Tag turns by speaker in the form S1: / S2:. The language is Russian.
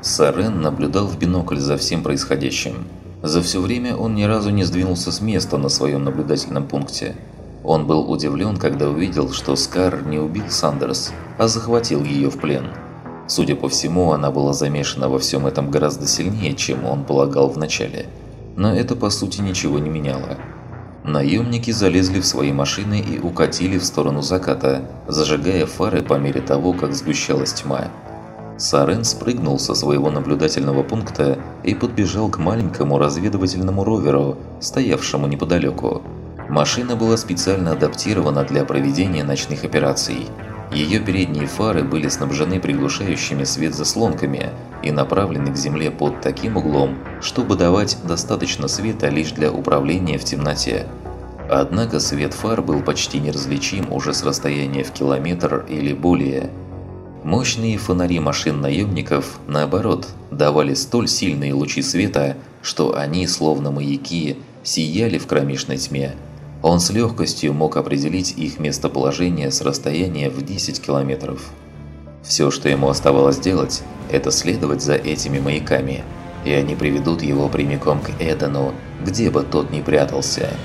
S1: Сарен наблюдал в бинокль за всем происходящим. За все время он ни разу не сдвинулся с места на своем наблюдательном пункте. Он был удивлен, когда увидел, что Скар не убил Сандерс, а захватил ее в плен. Судя по всему, она была замешана во всем этом гораздо сильнее, чем он полагал вначале. Но это по сути ничего не меняло. Наемники залезли в свои машины и укатили в сторону заката, зажигая фары по мере того, как сгущалась тьма. Сарен спрыгнул со своего наблюдательного пункта и подбежал к маленькому разведывательному роверу, стоявшему неподалеку. Машина была специально адаптирована для проведения ночных операций. Ее передние фары были снабжены приглушающими свет заслонками и направлены к земле под таким углом, чтобы давать достаточно света лишь для управления в темноте. Однако свет фар был почти неразличим уже с расстояния в километр или более – Мощные фонари машин наемников, наоборот, давали столь сильные лучи света, что они, словно маяки, сияли в кромешной тьме. Он с легкостью мог определить их местоположение с расстояния в 10 километров. Все, что ему оставалось делать, это следовать за этими маяками, и они приведут его прямиком к Эдену, где бы тот ни прятался –